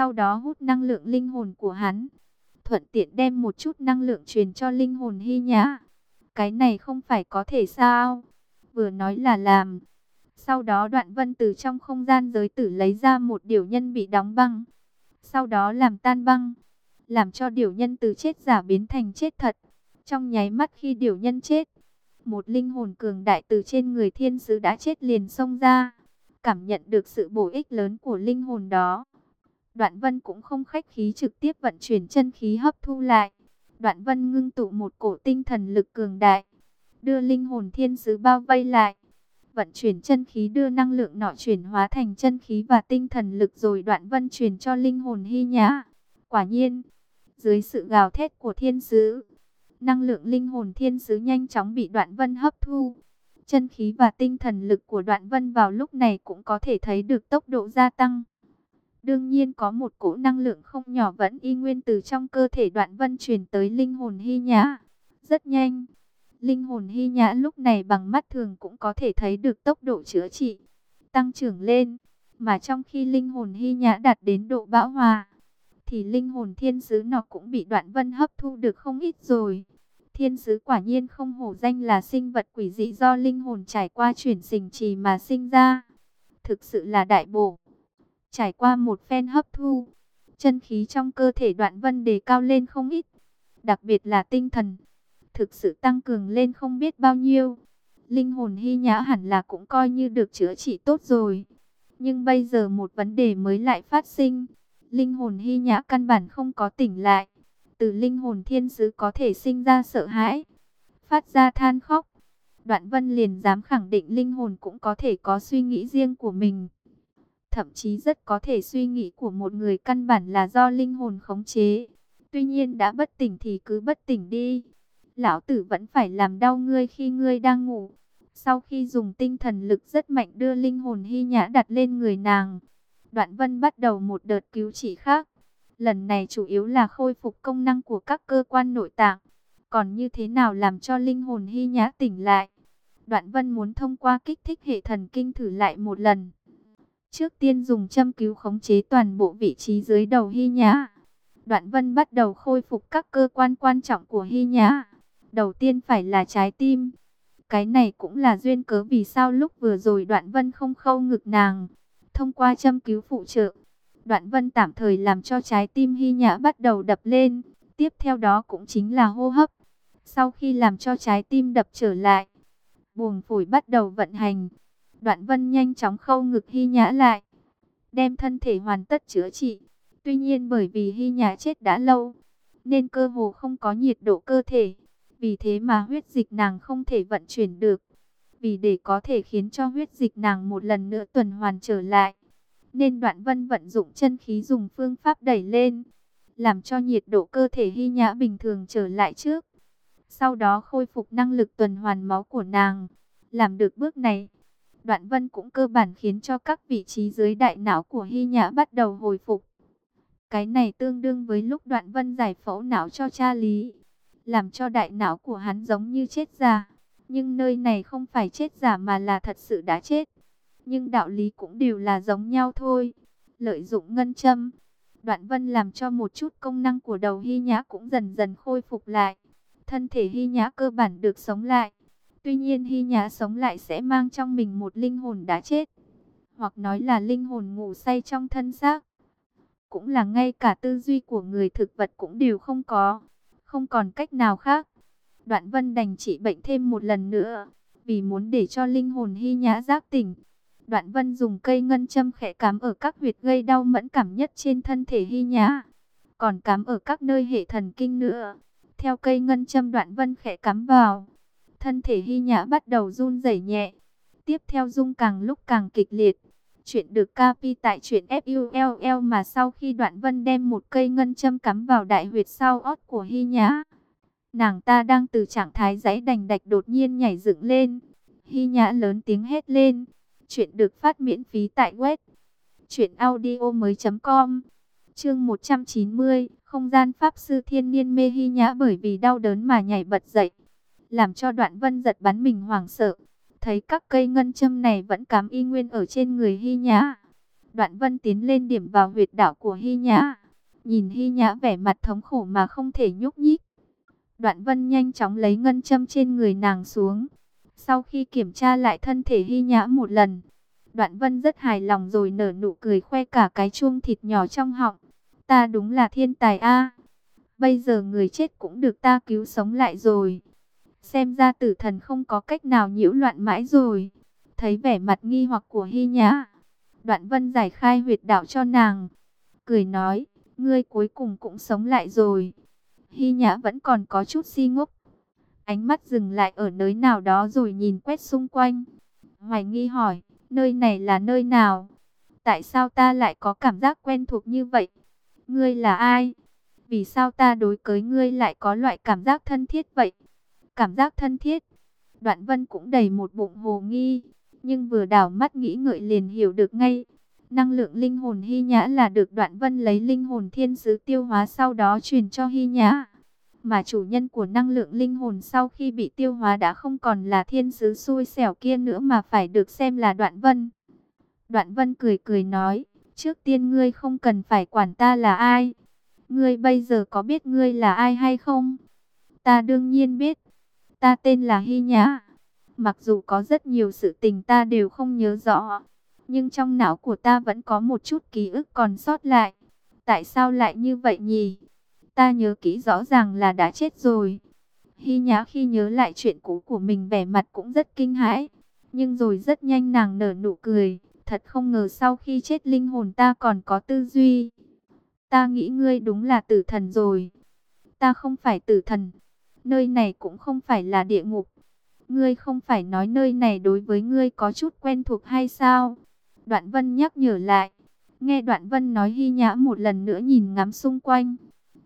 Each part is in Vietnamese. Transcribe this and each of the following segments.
sau đó hút năng lượng linh hồn của hắn. Thuận tiện đem một chút năng lượng truyền cho linh hồn Hy Nhã. Cái này không phải có thể sao? Vừa nói là làm. Sau đó đoạn vân từ trong không gian giới tử lấy ra một điều nhân bị đóng băng. Sau đó làm tan băng. Làm cho điều nhân từ chết giả biến thành chết thật. Trong nháy mắt khi điều nhân chết. Một linh hồn cường đại từ trên người thiên sứ đã chết liền xông ra. Cảm nhận được sự bổ ích lớn của linh hồn đó. Đoạn vân cũng không khách khí trực tiếp vận chuyển chân khí hấp thu lại. Đoạn vân ngưng tụ một cổ tinh thần lực cường đại. Đưa linh hồn thiên sứ bao vây lại. Vận chuyển chân khí đưa năng lượng nọ chuyển hóa thành chân khí và tinh thần lực rồi đoạn vân truyền cho linh hồn hy nhã. Quả nhiên, dưới sự gào thét của thiên sứ, năng lượng linh hồn thiên sứ nhanh chóng bị đoạn vân hấp thu. Chân khí và tinh thần lực của đoạn vân vào lúc này cũng có thể thấy được tốc độ gia tăng. Đương nhiên có một cỗ năng lượng không nhỏ vẫn y nguyên từ trong cơ thể đoạn vân truyền tới linh hồn hy nhã. Rất nhanh, linh hồn hy nhã lúc này bằng mắt thường cũng có thể thấy được tốc độ chữa trị, tăng trưởng lên. Mà trong khi linh hồn hy nhã đạt đến độ bão hòa, thì linh hồn thiên sứ nó cũng bị đoạn vân hấp thu được không ít rồi. Thiên sứ quả nhiên không hổ danh là sinh vật quỷ dị do linh hồn trải qua chuyển sinh trì mà sinh ra. Thực sự là đại bổ. Trải qua một phen hấp thu, chân khí trong cơ thể đoạn vân đề cao lên không ít. Đặc biệt là tinh thần, thực sự tăng cường lên không biết bao nhiêu. Linh hồn hy nhã hẳn là cũng coi như được chữa trị tốt rồi. Nhưng bây giờ một vấn đề mới lại phát sinh. Linh hồn hy nhã căn bản không có tỉnh lại. Từ linh hồn thiên sứ có thể sinh ra sợ hãi, phát ra than khóc. Đoạn vân liền dám khẳng định linh hồn cũng có thể có suy nghĩ riêng của mình thậm chí rất có thể suy nghĩ của một người căn bản là do linh hồn khống chế. Tuy nhiên đã bất tỉnh thì cứ bất tỉnh đi. Lão tử vẫn phải làm đau ngươi khi ngươi đang ngủ. Sau khi dùng tinh thần lực rất mạnh đưa linh hồn hy nhã đặt lên người nàng, Đoạn Vân bắt đầu một đợt cứu trị khác. Lần này chủ yếu là khôi phục công năng của các cơ quan nội tạng. Còn như thế nào làm cho linh hồn hy nhã tỉnh lại? Đoạn Vân muốn thông qua kích thích hệ thần kinh thử lại một lần. Trước tiên dùng châm cứu khống chế toàn bộ vị trí dưới đầu Hy Nhã. Đoạn Vân bắt đầu khôi phục các cơ quan quan trọng của Hy Nhã. Đầu tiên phải là trái tim. Cái này cũng là duyên cớ vì sao lúc vừa rồi Đoạn Vân không khâu ngực nàng. Thông qua châm cứu phụ trợ, Đoạn Vân tạm thời làm cho trái tim Hy Nhã bắt đầu đập lên. Tiếp theo đó cũng chính là hô hấp. Sau khi làm cho trái tim đập trở lại, buồng phổi bắt đầu vận hành. Đoạn vân nhanh chóng khâu ngực Hy Nhã lại, đem thân thể hoàn tất chữa trị. Tuy nhiên bởi vì Hy Nhã chết đã lâu, nên cơ hồ không có nhiệt độ cơ thể. Vì thế mà huyết dịch nàng không thể vận chuyển được. Vì để có thể khiến cho huyết dịch nàng một lần nữa tuần hoàn trở lại. Nên đoạn vân vận dụng chân khí dùng phương pháp đẩy lên. Làm cho nhiệt độ cơ thể hy nhã bình thường trở lại trước. Sau đó khôi phục năng lực tuần hoàn máu của nàng. Làm được bước này Đoạn vân cũng cơ bản khiến cho các vị trí dưới đại não của Hy Nhã bắt đầu hồi phục. Cái này tương đương với lúc đoạn vân giải phẫu não cho cha Lý. Làm cho đại não của hắn giống như chết giả. Nhưng nơi này không phải chết giả mà là thật sự đã chết. Nhưng đạo lý cũng đều là giống nhau thôi. Lợi dụng ngân châm. Đoạn vân làm cho một chút công năng của đầu Hy Nhã cũng dần dần khôi phục lại. Thân thể Hy Nhã cơ bản được sống lại. Tuy nhiên Hy Nhã sống lại sẽ mang trong mình một linh hồn đã chết, hoặc nói là linh hồn ngủ say trong thân xác. Cũng là ngay cả tư duy của người thực vật cũng đều không có, không còn cách nào khác. Đoạn Vân đành trị bệnh thêm một lần nữa, vì muốn để cho linh hồn Hy Nhã giác tỉnh. Đoạn Vân dùng cây ngân châm khẽ cắm ở các huyệt gây đau mẫn cảm nhất trên thân thể Hy Nhã, còn cắm ở các nơi hệ thần kinh nữa. Theo cây ngân châm Đoạn Vân khẽ cắm vào, Thân thể Hy Nhã bắt đầu run rẩy nhẹ. Tiếp theo rung càng lúc càng kịch liệt. Chuyện được capi tại truyện FULL mà sau khi Đoạn Vân đem một cây ngân châm cắm vào đại huyệt sau ót của Hy Nhã. Nàng ta đang từ trạng thái giãy đành đạch đột nhiên nhảy dựng lên. Hy Nhã lớn tiếng hét lên. Chuyện được phát miễn phí tại web. Chuyện audio mới.com Chương 190 Không gian Pháp Sư Thiên Niên Mê Hy Nhã bởi vì đau đớn mà nhảy bật dậy làm cho đoạn vân giật bắn mình hoảng sợ. Thấy các cây ngân châm này vẫn cắm y nguyên ở trên người hy nhã. Đoạn vân tiến lên điểm vào huyệt đạo của Hy Nhã. Nhìn Hy Nhã vẻ mặt thống khổ mà không thể nhúc nhích. Đoạn vân nhanh chóng lấy ngân châm trên người nàng xuống. Sau khi kiểm tra lại thân thể Hy Nhã một lần, Đoạn vân rất hài lòng rồi nở nụ cười khoe cả cái chuông thịt nhỏ trong họng. Ta đúng là thiên tài a. Bây giờ người chết cũng được ta cứu sống lại rồi. Xem ra tử thần không có cách nào nhiễu loạn mãi rồi. Thấy vẻ mặt nghi hoặc của Hy Nhã. Đoạn vân giải khai huyệt đạo cho nàng. Cười nói, ngươi cuối cùng cũng sống lại rồi. Hy Nhã vẫn còn có chút si ngốc. Ánh mắt dừng lại ở nơi nào đó rồi nhìn quét xung quanh. Hoài nghi hỏi, nơi này là nơi nào? Tại sao ta lại có cảm giác quen thuộc như vậy? Ngươi là ai? Vì sao ta đối với ngươi lại có loại cảm giác thân thiết vậy? Cảm giác thân thiết. Đoạn vân cũng đầy một bụng hồ nghi. Nhưng vừa đảo mắt nghĩ ngợi liền hiểu được ngay. Năng lượng linh hồn hy nhã là được đoạn vân lấy linh hồn thiên sứ tiêu hóa sau đó truyền cho hy nhã. Mà chủ nhân của năng lượng linh hồn sau khi bị tiêu hóa đã không còn là thiên sứ xui xẻo kia nữa mà phải được xem là đoạn vân. Đoạn vân cười cười nói, trước tiên ngươi không cần phải quản ta là ai. Ngươi bây giờ có biết ngươi là ai hay không? Ta đương nhiên biết. Ta tên là Hy Nhã. Mặc dù có rất nhiều sự tình ta đều không nhớ rõ. Nhưng trong não của ta vẫn có một chút ký ức còn sót lại. Tại sao lại như vậy nhỉ? Ta nhớ kỹ rõ ràng là đã chết rồi. Hy Nhã khi nhớ lại chuyện cũ của mình vẻ mặt cũng rất kinh hãi. Nhưng rồi rất nhanh nàng nở nụ cười. Thật không ngờ sau khi chết linh hồn ta còn có tư duy. Ta nghĩ ngươi đúng là tử thần rồi. Ta không phải tử thần. Nơi này cũng không phải là địa ngục. Ngươi không phải nói nơi này đối với ngươi có chút quen thuộc hay sao? Đoạn vân nhắc nhở lại. Nghe đoạn vân nói hy nhã một lần nữa nhìn ngắm xung quanh.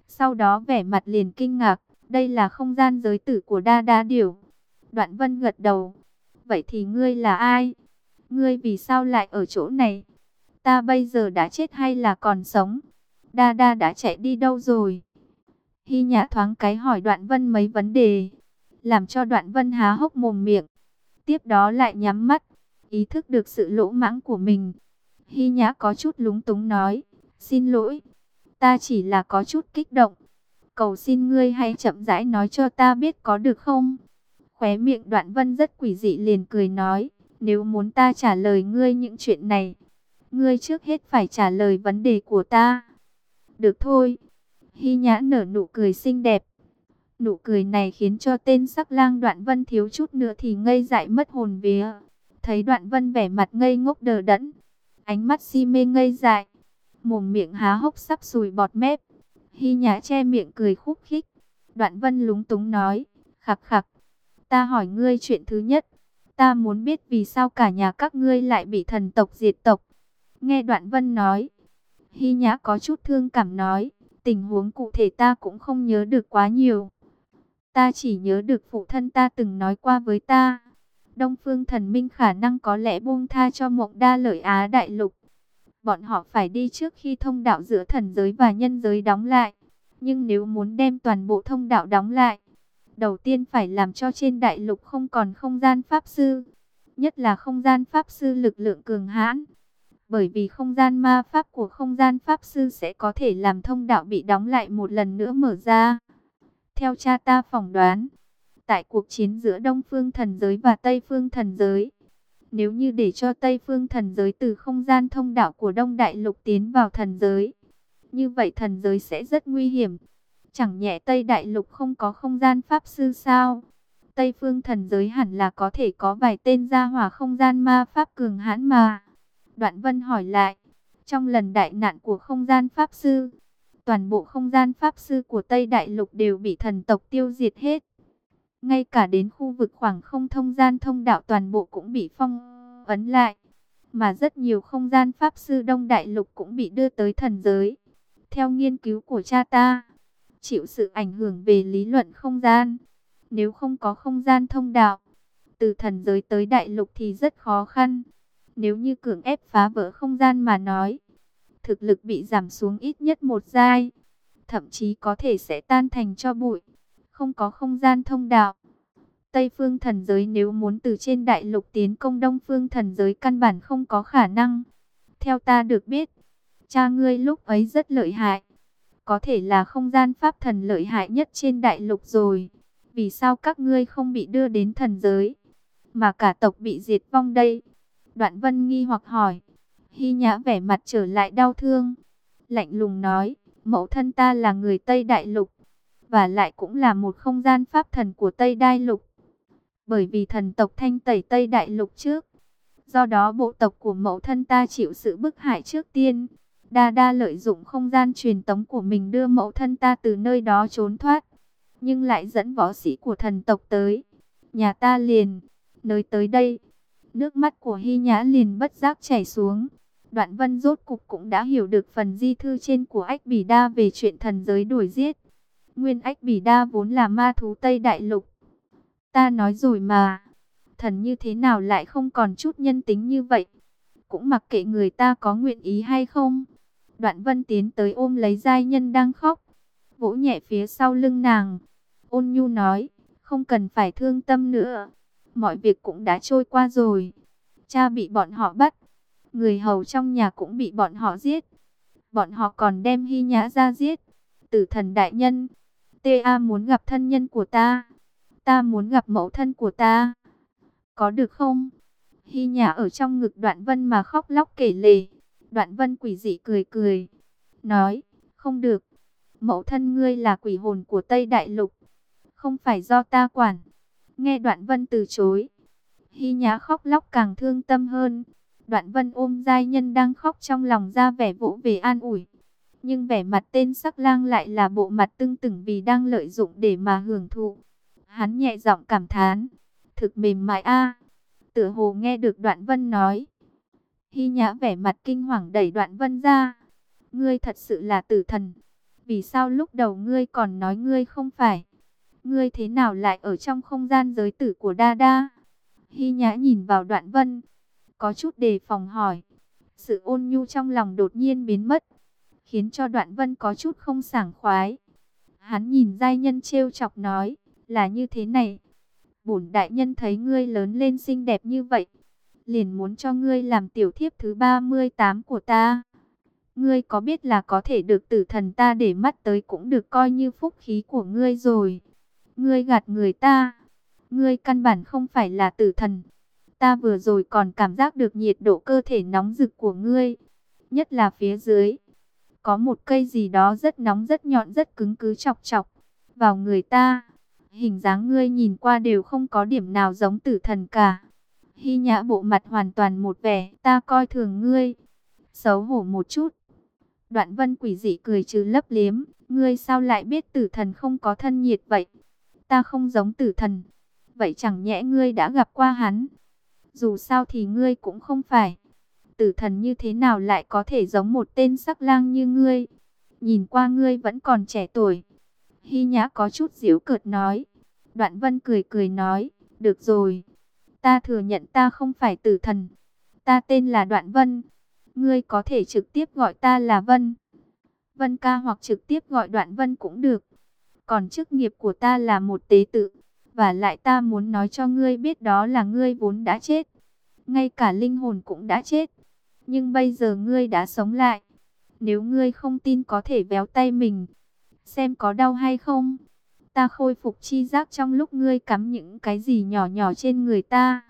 Sau đó vẻ mặt liền kinh ngạc. Đây là không gian giới tử của đa đa điểu. Đoạn vân gật đầu. Vậy thì ngươi là ai? Ngươi vì sao lại ở chỗ này? Ta bây giờ đã chết hay là còn sống? Đa đa đã chạy đi đâu rồi? Hy Nhã thoáng cái hỏi Đoạn Vân mấy vấn đề, làm cho Đoạn Vân há hốc mồm miệng. Tiếp đó lại nhắm mắt, ý thức được sự lỗ mãng của mình. Hy Nhã có chút lúng túng nói, xin lỗi, ta chỉ là có chút kích động. Cầu xin ngươi hãy chậm rãi nói cho ta biết có được không? Khóe miệng Đoạn Vân rất quỷ dị liền cười nói, nếu muốn ta trả lời ngươi những chuyện này, ngươi trước hết phải trả lời vấn đề của ta. Được thôi. Hy nhã nở nụ cười xinh đẹp. Nụ cười này khiến cho tên sắc lang đoạn vân thiếu chút nữa thì ngây dại mất hồn vía. Thấy đoạn vân vẻ mặt ngây ngốc đờ đẫn. Ánh mắt si mê ngây dại. Mồm miệng há hốc sắp sùi bọt mép. Hy nhã che miệng cười khúc khích. Đoạn vân lúng túng nói. Khặc khặc. Ta hỏi ngươi chuyện thứ nhất. Ta muốn biết vì sao cả nhà các ngươi lại bị thần tộc diệt tộc. Nghe đoạn vân nói. Hy Nhã có chút thương cảm nói, tình huống cụ thể ta cũng không nhớ được quá nhiều. Ta chỉ nhớ được phụ thân ta từng nói qua với ta. Đông phương thần minh khả năng có lẽ buông tha cho mộng đa lợi Á đại lục. Bọn họ phải đi trước khi thông đạo giữa thần giới và nhân giới đóng lại. Nhưng nếu muốn đem toàn bộ thông đạo đóng lại, đầu tiên phải làm cho trên đại lục không còn không gian pháp sư. Nhất là không gian pháp sư lực lượng cường hãn bởi vì không gian ma pháp của không gian pháp sư sẽ có thể làm thông đạo bị đóng lại một lần nữa mở ra. Theo cha ta phỏng đoán, tại cuộc chiến giữa Đông Phương thần giới và Tây Phương thần giới, nếu như để cho Tây Phương thần giới từ không gian thông đạo của Đông Đại Lục tiến vào thần giới, như vậy thần giới sẽ rất nguy hiểm. Chẳng nhẹ Tây Đại Lục không có không gian pháp sư sao? Tây Phương thần giới hẳn là có thể có vài tên gia hỏa không gian ma pháp cường hãn mà. Đoạn Vân hỏi lại, trong lần đại nạn của không gian Pháp Sư, toàn bộ không gian Pháp Sư của Tây Đại Lục đều bị thần tộc tiêu diệt hết. Ngay cả đến khu vực khoảng không thông gian thông đạo toàn bộ cũng bị phong ấn lại. Mà rất nhiều không gian Pháp Sư Đông Đại Lục cũng bị đưa tới thần giới. Theo nghiên cứu của cha ta, chịu sự ảnh hưởng về lý luận không gian. Nếu không có không gian thông đạo, từ thần giới tới đại lục thì rất khó khăn. Nếu như cường ép phá vỡ không gian mà nói, thực lực bị giảm xuống ít nhất một giai, thậm chí có thể sẽ tan thành cho bụi, không có không gian thông đạo. Tây phương thần giới nếu muốn từ trên đại lục tiến công đông phương thần giới căn bản không có khả năng. theo ta được biết, cha ngươi lúc ấy rất lợi hại. Có thể là không gian pháp thần lợi hại nhất trên đại lục rồi. Vì sao các ngươi không bị đưa đến thần giới, mà cả tộc bị diệt vong đây? Đoạn vân nghi hoặc hỏi. Hy nhã vẻ mặt trở lại đau thương. Lạnh lùng nói, mẫu thân ta là người Tây Đại Lục. Và lại cũng là một không gian pháp thần của Tây Đại Lục. Bởi vì thần tộc thanh tẩy Tây Đại Lục trước. Do đó bộ tộc của mẫu thân ta chịu sự bức hại trước tiên. Đa đa lợi dụng không gian truyền tống của mình đưa mẫu thân ta từ nơi đó trốn thoát. Nhưng lại dẫn võ sĩ của thần tộc tới. Nhà ta liền, nơi tới đây. Nước mắt của Hy Nhã liền bất giác chảy xuống. Đoạn vân rốt cục cũng đã hiểu được phần di thư trên của ách bỉ đa về chuyện thần giới đuổi giết. Nguyên ách bỉ đa vốn là ma thú Tây Đại Lục. Ta nói rồi mà, thần như thế nào lại không còn chút nhân tính như vậy. Cũng mặc kệ người ta có nguyện ý hay không. Đoạn vân tiến tới ôm lấy giai nhân đang khóc. Vỗ nhẹ phía sau lưng nàng. Ôn nhu nói, không cần phải thương tâm nữa. Mọi việc cũng đã trôi qua rồi. Cha bị bọn họ bắt. Người hầu trong nhà cũng bị bọn họ giết. Bọn họ còn đem hy nhã ra giết. Tử thần đại nhân. Ta muốn gặp thân nhân của ta. Ta muốn gặp mẫu thân của ta. Có được không? Hy nhã ở trong ngực đoạn vân mà khóc lóc kể lể. Đoạn vân quỷ dị cười cười. Nói, không được. Mẫu thân ngươi là quỷ hồn của Tây Đại Lục. Không phải do ta quản. Nghe đoạn vân từ chối. Hy nhã khóc lóc càng thương tâm hơn. Đoạn vân ôm giai nhân đang khóc trong lòng ra vẻ vỗ về an ủi. Nhưng vẻ mặt tên sắc lang lại là bộ mặt tưng tửng vì đang lợi dụng để mà hưởng thụ. Hắn nhẹ giọng cảm thán. Thực mềm mại a Tựa hồ nghe được đoạn vân nói. Hy nhã vẻ mặt kinh hoàng đẩy đoạn vân ra. Ngươi thật sự là tử thần. Vì sao lúc đầu ngươi còn nói ngươi không phải? Ngươi thế nào lại ở trong không gian giới tử của Đa Đa? Hy nhã nhìn vào đoạn vân. Có chút đề phòng hỏi. Sự ôn nhu trong lòng đột nhiên biến mất. Khiến cho đoạn vân có chút không sảng khoái. Hắn nhìn giai nhân trêu chọc nói. Là như thế này. Bổn đại nhân thấy ngươi lớn lên xinh đẹp như vậy, liền muốn cho ngươi làm tiểu thiếp thứ 38 của ta. Ngươi có biết là có thể được tử thần ta để mắt tới cũng được coi như phúc khí của ngươi rồi. Ngươi gạt người ta. Ngươi căn bản không phải là tử thần. Ta vừa rồi còn cảm giác được nhiệt độ cơ thể nóng rực của ngươi. Nhất là phía dưới. Có một cây gì đó rất nóng rất nhọn rất cứng cứ chọc chọc. Vào người ta. Hình dáng ngươi nhìn qua đều không có điểm nào giống tử thần cả. Hy nhã bộ mặt hoàn toàn một vẻ, ta coi thường ngươi. Xấu hổ một chút. Đoạn vân quỷ dị cười trừ lấp liếm, ngươi sao lại biết tử thần không có thân nhiệt vậy? Ta không giống tử thần. Vậy chẳng nhẽ ngươi đã gặp qua hắn? Dù sao thì ngươi cũng không phải. Tử thần như thế nào lại có thể giống một tên sắc lang như ngươi? Nhìn qua ngươi vẫn còn trẻ tuổi. Hy nhã có chút diễu cợt nói. Đoạn vân cười cười nói, được rồi Ta thừa nhận ta không phải tử thần. Ta tên là Đoạn Vân. Ngươi có thể trực tiếp gọi ta là Vân. Vân ca hoặc trực tiếp gọi Đoạn Vân cũng được. Còn chức nghiệp của ta là một tế tự. Và lại ta muốn nói cho ngươi biết đó là ngươi vốn đã chết. Ngay cả linh hồn cũng đã chết. Nhưng bây giờ ngươi đã sống lại. Nếu ngươi không tin có thể véo tay mình. Xem có đau hay không ta khôi phục chi giác trong lúc ngươi cắm những cái gì nhỏ nhỏ trên người ta.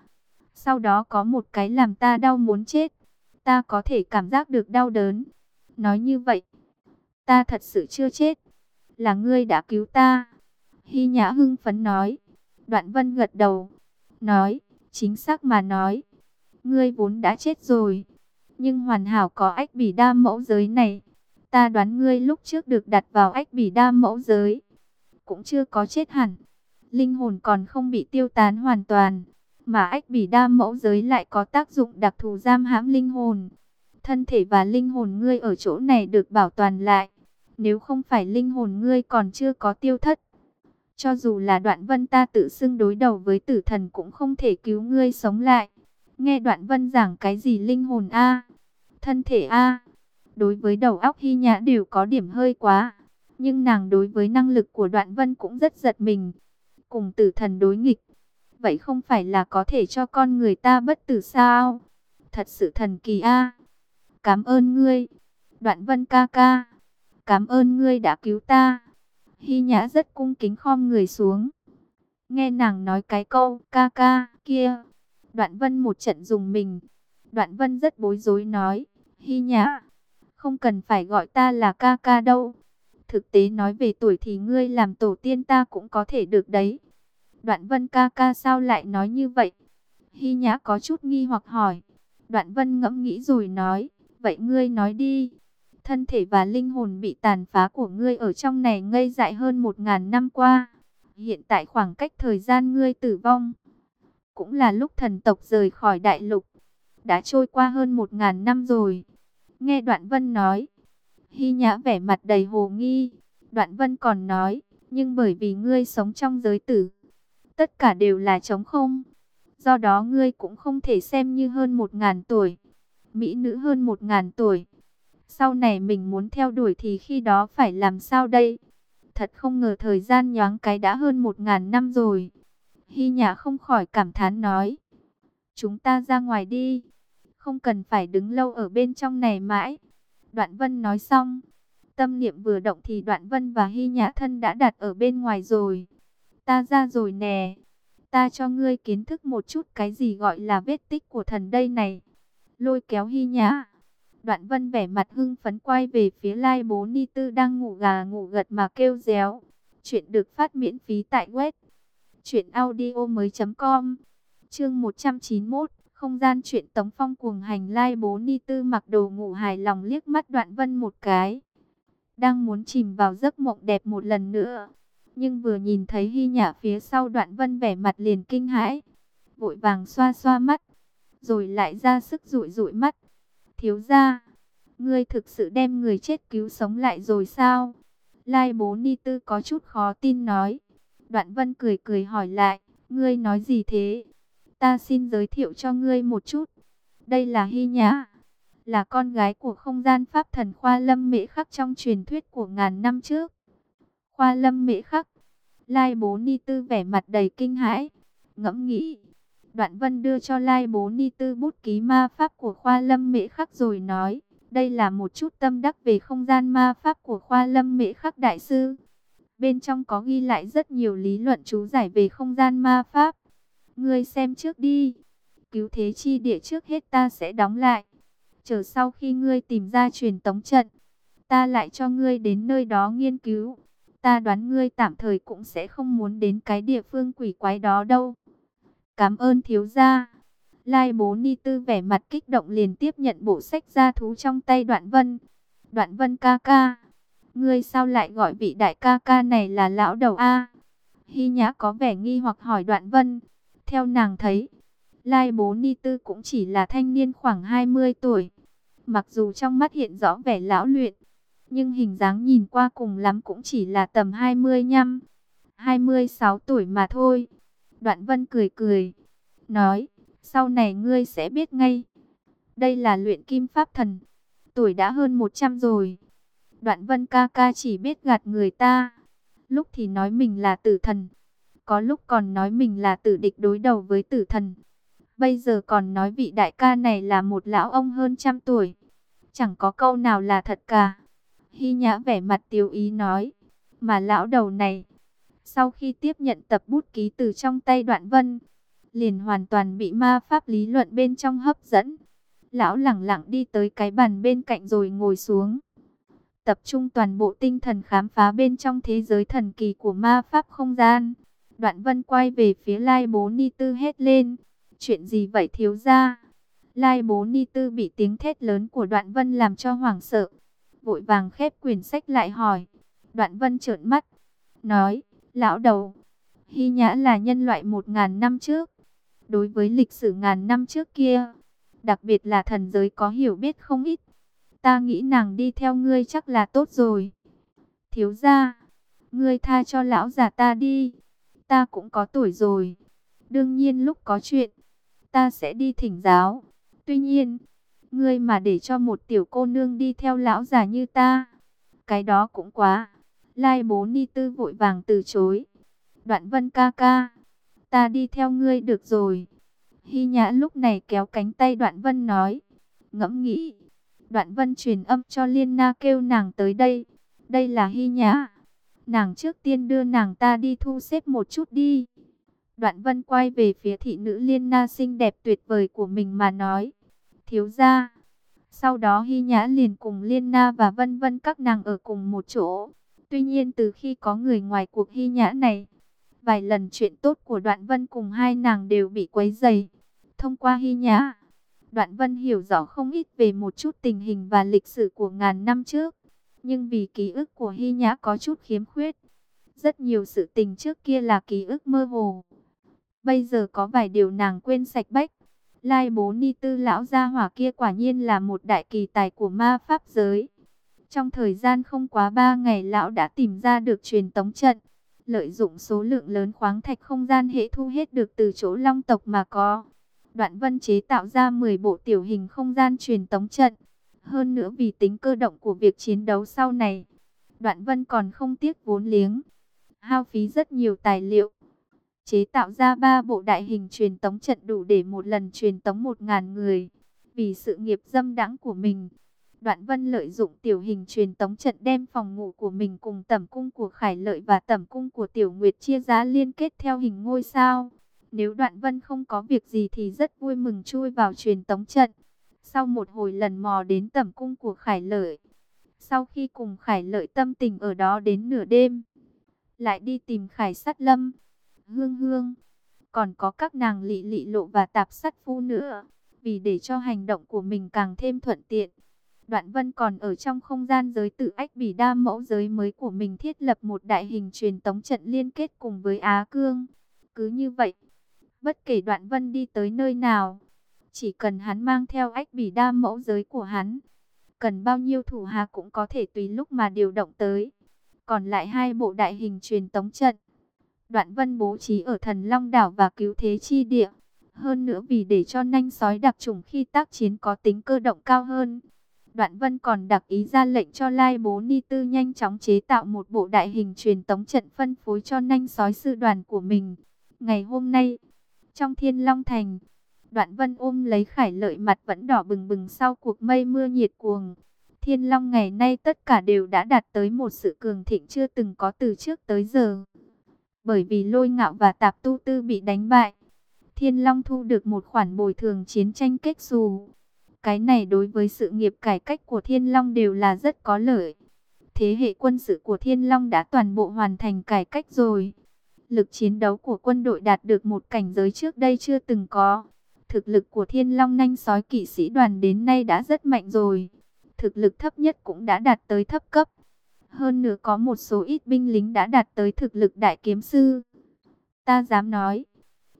Sau đó có một cái làm ta đau muốn chết. Ta có thể cảm giác được đau đớn. Nói như vậy, ta thật sự chưa chết. Là ngươi đã cứu ta. Hy Nhã hưng phấn nói. Đoạn vân gật đầu. Nói, chính xác mà nói. Ngươi vốn đã chết rồi. Nhưng hoàn hảo có ách bỉ đa mẫu giới này. Ta đoán ngươi lúc trước được đặt vào ách bỉ đa mẫu giới cũng chưa có chết hẳn. Linh hồn còn không bị tiêu tán hoàn toàn, mà ách bỉ đa mẫu giới lại có tác dụng đặc thù giam hãm linh hồn. Thân thể và linh hồn ngươi ở chỗ này được bảo toàn lại, nếu không phải linh hồn ngươi còn chưa có tiêu thất. Cho dù là đoạn vân ta tự xưng đối đầu với tử thần cũng không thể cứu ngươi sống lại. Nghe đoạn vân giảng cái gì linh hồn A, thân thể A, đối với đầu óc hy nhã đều có điểm hơi quá. Nhưng nàng đối với năng lực của đoạn vân cũng rất giật mình. Cùng tử thần đối nghịch. Vậy không phải là có thể cho con người ta bất tử sao? Thật sự thần kỳ a cảm ơn ngươi. Đoạn vân ca ca, cảm ơn ngươi đã cứu ta. Hy Nhã rất cung kính khom người xuống. Nghe nàng nói cái câu ca ca kia. Đoạn vân một trận dùng mình. Đoạn vân rất bối rối nói. Hy Nhã, không cần phải gọi ta là ca ca đâu. Thực tế nói về tuổi thì ngươi làm tổ tiên ta cũng có thể được đấy. Đoạn vân ca ca sao lại nói như vậy? Hy Nhã có chút nghi hoặc hỏi. Đoạn vân ngẫm nghĩ rồi nói. Vậy ngươi nói đi. Thân thể và linh hồn bị tàn phá của ngươi ở trong này ngây dại hơn một ngàn năm qua. Hiện tại khoảng cách thời gian ngươi tử vong. Cũng là lúc thần tộc rời khỏi đại lục. Đã trôi qua hơn một ngàn năm rồi. Nghe Đoạn Vân nói. Hy Nhã vẻ mặt đầy hồ nghi. Đoạn Vân còn nói. Nhưng bởi vì ngươi sống trong giới tử. Tất cả đều là trống không. Do đó ngươi cũng không thể xem như hơn một ngàn tuổi. Mỹ nữ hơn một ngàn tuổi sau này mình muốn theo đuổi thì khi đó phải làm sao đây? Thật không ngờ thời gian nhoáng cái đã hơn một ngàn năm rồi. Hy Nhã không khỏi cảm thán nói. Chúng ta ra ngoài đi. Không cần phải đứng lâu ở bên trong này mãi. Đoạn Vân nói xong. Tâm niệm vừa động thì Đoạn Vân và Hy Nhã thân đã đặt ở bên ngoài rồi. Ta ra rồi nè. Ta cho ngươi kiến thức một chút cái gì gọi là vết tích của thần đây này. Lôi kéo Hy Nhã Đoạn vân vẻ mặt hưng phấn quay về phía lai bố ni tư đang ngủ gà ngủ gật mà kêu réo. Chuyện được phát miễn phí tại web. Chuyện audio mới com. Chương 191. Không gian chuyện tống phong cuồng hành lai bố ni tư mặc đồ ngủ hài lòng liếc mắt đoạn vân một cái. Đang muốn chìm vào giấc mộng đẹp một lần nữa. Nhưng vừa nhìn thấy hy nhã phía sau đoạn vân vẻ mặt liền kinh hãi. Vội vàng xoa xoa mắt. Rồi lại ra sức rụi rụi mắt Thiếu gia, ngươi thực sự đem người chết cứu sống lại rồi sao? Lai bố ni tư có chút khó tin nói. Đoạn vân cười cười hỏi lại, ngươi nói gì thế? Ta xin giới thiệu cho ngươi một chút. Đây là Hy Nhã, là con gái của không gian pháp thần Khoa Lâm Mễ Khắc trong truyền thuyết của ngàn năm trước. Khoa Lâm Mễ Khắc, Lai bố ni tư vẻ mặt đầy kinh hãi, ngẫm nghĩ, Đoạn Vân đưa cho Lai Bố Ni Tư bút ký ma pháp của Khoa Lâm Mễ Khắc rồi nói, đây là một chút tâm đắc về không gian ma pháp của Khoa Lâm Mễ Khắc Đại Sư. Bên trong có ghi lại rất nhiều lý luận chú giải về không gian ma pháp. Ngươi xem trước đi. Cứu thế chi địa trước hết ta sẽ đóng lại. Chờ sau khi ngươi tìm ra truyền tống trận, ta lại cho ngươi đến nơi đó nghiên cứu. Ta đoán ngươi tạm thời cũng sẽ không muốn đến cái địa phương quỷ quái đó đâu. Cảm ơn thiếu gia. Lai bố ni tư vẻ mặt kích động liền tiếp nhận bộ sách gia thú trong tay đoạn vân. Đoạn vân ca ca. Ngươi sao lại gọi vị đại ca ca này là lão đầu A? Hy nhã có vẻ nghi hoặc hỏi đoạn vân. Theo nàng thấy, Lai bố ni tư cũng chỉ là thanh niên khoảng 20 tuổi. Mặc dù trong mắt hiện rõ vẻ lão luyện, nhưng hình dáng nhìn qua cùng lắm cũng chỉ là tầm 20 nhăm, 26 tuổi mà thôi. Đoạn vân cười cười, nói, sau này ngươi sẽ biết ngay. Đây là luyện kim pháp thần, tuổi đã hơn 100 rồi. Đoạn vân ca ca chỉ biết gạt người ta, lúc thì nói mình là tử thần, có lúc còn nói mình là tử địch đối đầu với tử thần. Bây giờ còn nói vị đại ca này là một lão ông hơn trăm tuổi. Chẳng có câu nào là thật cả. Hy nhã vẻ mặt tiêu ý nói. Mà lão đầu này, sau khi tiếp nhận tập bút ký từ trong tay đoạn vân, liền hoàn toàn bị ma pháp lý luận bên trong hấp dẫn. Lão lẳng lặng đi tới cái bàn bên cạnh rồi ngồi xuống. Tập trung toàn bộ tinh thần khám phá bên trong thế giới thần kỳ của ma pháp không gian. Đoạn vân quay về phía Lai Bố Ni Tư hét lên. Chuyện gì vậy thiếu ra? Lai Bố Ni Tư bị tiếng thét lớn của đoạn vân làm cho hoảng sợ. Vội vàng khép quyển sách lại hỏi. Đoạn vân trợn mắt. Nói, Lão đầu, Hy Nhã là nhân loại một ngàn năm trước. Đối với lịch sử ngàn năm trước kia, đặc biệt là thần giới có hiểu biết không ít. Ta nghĩ nàng đi theo ngươi chắc là tốt rồi. Thiếu gia, ngươi tha cho lão già ta đi. Ta cũng có tuổi rồi. Đương nhiên lúc có chuyện, ta sẽ đi thỉnh giáo. Tuy nhiên, ngươi mà để cho một tiểu cô nương đi theo lão già như ta, cái đó cũng quá. Lai bố ni tư vội vàng từ chối. Đoạn vân ca ca, ta đi theo ngươi được rồi. Hy nhã lúc này kéo cánh tay đoạn vân nói. Ngẫm nghĩ, Đoạn vân truyền âm cho Liên Na kêu nàng tới đây. Đây là Hy Nhã. Nàng trước tiên đưa nàng ta đi thu xếp một chút đi. Đoạn vân quay về phía thị nữ Liên Na xinh đẹp tuyệt vời của mình mà nói. Thiếu gia. Sau đó Hy Nhã liền cùng Liên Na và Vân Vân các nàng ở cùng một chỗ. Tuy nhiên từ khi có người ngoài cuộc Hy Nhã này, vài lần chuyện tốt của Đoạn Vân cùng hai nàng đều bị quấy dày. Thông qua Hy Nhã, Đoạn Vân hiểu rõ không ít về một chút tình hình và lịch sử của ngàn năm trước. Nhưng vì ký ức của Hy Nhã có chút khiếm khuyết, rất nhiều sự tình trước kia là ký ức mơ hồ. Bây giờ có vài điều nàng quên sạch bách. Lai bố ni tư lão gia hỏa kia quả nhiên là một đại kỳ tài của ma pháp giới. Trong thời gian không quá ba ngày lão đã tìm ra được truyền tống trận. Lợi dụng số lượng lớn khoáng thạch không gian hệ thu hết được từ chỗ long tộc mà có. Đoạn vân chế tạo ra 10 bộ tiểu hình không gian truyền tống trận. Hơn nữa vì tính cơ động của việc chiến đấu sau này. Đoạn vân còn không tiếc vốn liếng. Hao phí rất nhiều tài liệu. Chế tạo ra ba bộ đại hình truyền tống trận đủ để một lần truyền tống một ngàn người. Vì sự nghiệp dâm đãng của mình. Đoạn Vân lợi dụng tiểu hình truyền tống trận đem phòng ngủ của mình cùng tẩm cung của Khải Lợi và tẩm cung của Tiểu Nguyệt chia giá liên kết theo hình ngôi sao. Nếu Đoạn Vân không có việc gì thì rất vui mừng chui vào truyền tống trận. Sau một hồi lần mò đến tẩm cung của Khải Lợi, sau khi cùng Khải Lợi tâm tình ở đó đến nửa đêm, lại đi tìm Khải Sát Lâm, Hương Hương, còn có các nàng lị lị lộ và tạp sát phu nữa, vì để cho hành động của mình càng thêm thuận tiện. Đoạn Vân còn ở trong không gian giới tự ách bỉ đa mẫu giới mới của mình thiết lập một đại hình truyền tống trận liên kết cùng với Á Cương. Cứ như vậy, bất kể Đoạn Vân đi tới nơi nào, chỉ cần hắn mang theo ách bỉ đa mẫu giới của hắn, cần bao nhiêu thủ hạ cũng có thể tùy lúc mà điều động tới. Còn lại hai bộ đại hình truyền tống trận, Đoạn Vân bố trí ở Thần Long Đảo và Cứu Thế Chi Địa. Hơn nữa vì để cho nanh sói đặc trùng khi tác chiến có tính cơ động cao hơn, Đoạn Vân còn đặc ý ra lệnh cho Lai Bố Ni Tư nhanh chóng chế tạo một bộ đại hình truyền tống trận phân phối cho nanh sói sư đoàn của mình. Ngày hôm nay, trong Thiên Long Thành, Đoạn Vân ôm lấy khải lợi mặt vẫn đỏ bừng bừng sau cuộc mây mưa nhiệt cuồng. Thiên Long ngày nay tất cả đều đã đạt tới một sự cường thịnh chưa từng có từ trước tới giờ. Bởi vì lôi ngạo và tạp tu tư bị đánh bại, Thiên Long thu được một khoản bồi thường chiến tranh kết xù. Cái này đối với sự nghiệp cải cách của Thiên Long đều là rất có lợi. Thế hệ quân sự của Thiên Long đã toàn bộ hoàn thành cải cách rồi. Lực chiến đấu của quân đội đạt được một cảnh giới trước đây chưa từng có. Thực lực của Thiên Long nhanh sói kỵ sĩ đoàn đến nay đã rất mạnh rồi. Thực lực thấp nhất cũng đã đạt tới thấp cấp. Hơn nữa có một số ít binh lính đã đạt tới thực lực đại kiếm sư. Ta dám nói,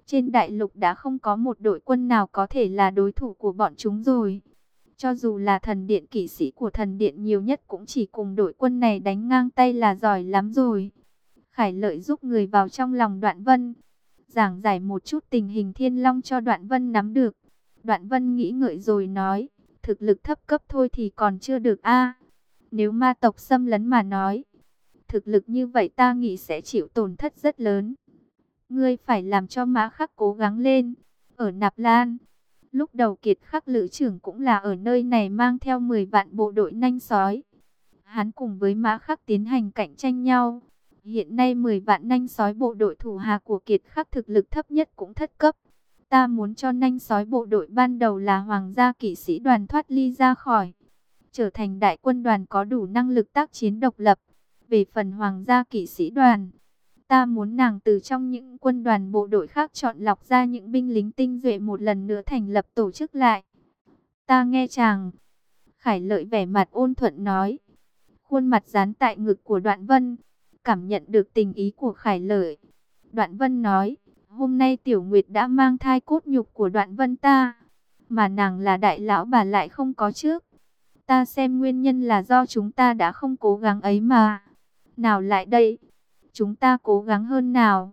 trên đại lục đã không có một đội quân nào có thể là đối thủ của bọn chúng rồi. Cho dù là thần điện kỵ sĩ của thần điện nhiều nhất cũng chỉ cùng đội quân này đánh ngang tay là giỏi lắm rồi. Khải lợi giúp người vào trong lòng đoạn vân. Giảng giải một chút tình hình thiên long cho đoạn vân nắm được. Đoạn vân nghĩ ngợi rồi nói. Thực lực thấp cấp thôi thì còn chưa được a Nếu ma tộc xâm lấn mà nói. Thực lực như vậy ta nghĩ sẽ chịu tổn thất rất lớn. Ngươi phải làm cho mã khắc cố gắng lên. Ở Nạp Lan. Lúc đầu kiệt khắc lữ trưởng cũng là ở nơi này mang theo 10 vạn bộ đội nanh sói. Hắn cùng với mã khắc tiến hành cạnh tranh nhau. Hiện nay 10 vạn nanh sói bộ đội thủ hạ của kiệt khắc thực lực thấp nhất cũng thất cấp. Ta muốn cho nanh sói bộ đội ban đầu là hoàng gia kỵ sĩ đoàn thoát ly ra khỏi. Trở thành đại quân đoàn có đủ năng lực tác chiến độc lập. Về phần hoàng gia kỵ sĩ đoàn, ta muốn nàng từ trong những quân đoàn bộ đội khác chọn lọc ra những binh lính tinh nhuệ một lần nữa thành lập tổ chức lại. Ta nghe chàng. Khải lợi vẻ mặt ôn thuận nói. Khuôn mặt dán tại ngực của đoạn vân cảm nhận được tình ý của Khải Lợi. Đoạn Vân nói, hôm nay Tiểu Nguyệt đã mang thai cốt nhục của Đoạn Vân ta, mà nàng là đại lão bà lại không có trước. Ta xem nguyên nhân là do chúng ta đã không cố gắng ấy mà. Nào lại đây, chúng ta cố gắng hơn nào.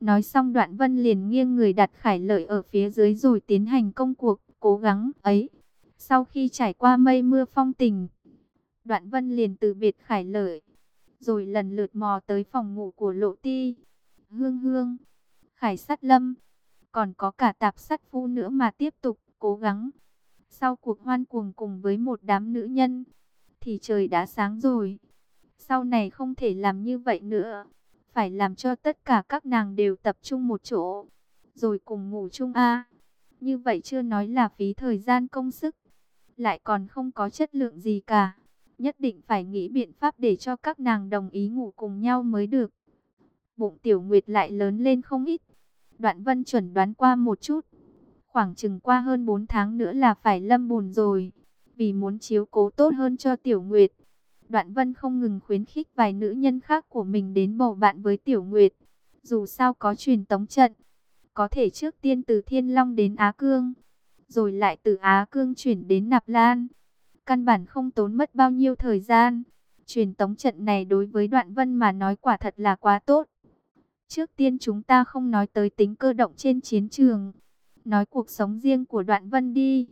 Nói xong Đoạn Vân liền nghiêng người đặt Khải Lợi ở phía dưới rồi tiến hành công cuộc cố gắng ấy. Sau khi trải qua mây mưa phong tình, Đoạn Vân liền từ biệt Khải Lợi rồi lần lượt mò tới phòng ngủ của Lộ Ti, Hương Hương, Khải Sát Lâm, còn có cả tạp sát phu nữa mà tiếp tục cố gắng. Sau cuộc hoan cuồng cùng với một đám nữ nhân, thì trời đã sáng rồi. Sau này không thể làm như vậy nữa. Phải làm cho tất cả các nàng đều tập trung một chỗ. Rồi cùng ngủ chung a Như vậy chưa nói là phí thời gian công sức. Lại còn không có chất lượng gì cả. Nhất định phải nghĩ biện pháp để cho các nàng đồng ý ngủ cùng nhau mới được. Bụng tiểu nguyệt lại lớn lên không ít. Đoạn vân chuẩn đoán qua một chút. Khoảng chừng qua hơn 4 tháng nữa là phải lâm bùn rồi. Vì muốn chiếu cố tốt hơn cho tiểu nguyệt. Đoạn vân không ngừng khuyến khích vài nữ nhân khác của mình đến bầu bạn với tiểu nguyệt. Dù sao có truyền tống trận. Có thể trước tiên từ Thiên Long đến Á Cương. Rồi lại từ Á Cương chuyển đến Nạp Lan. Căn bản không tốn mất bao nhiêu thời gian. Truyền tống trận này đối với đoạn vân mà nói quả thật là quá tốt. Trước tiên chúng ta không nói tới tính cơ động trên chiến trường. Nói cuộc sống riêng của đoạn vân đi.